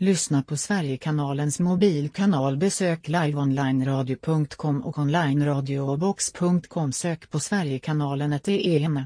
Lyssna på Sverigekanalens mobilkanal Besök liveonlineradio.com och onlineradiobox.com Sök på Sverigekanalen ett EM.